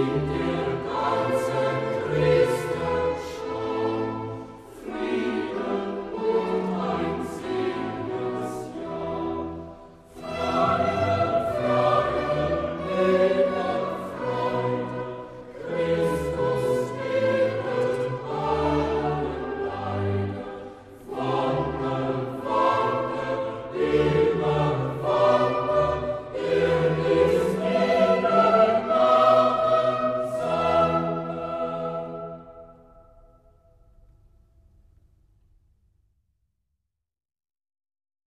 Amen.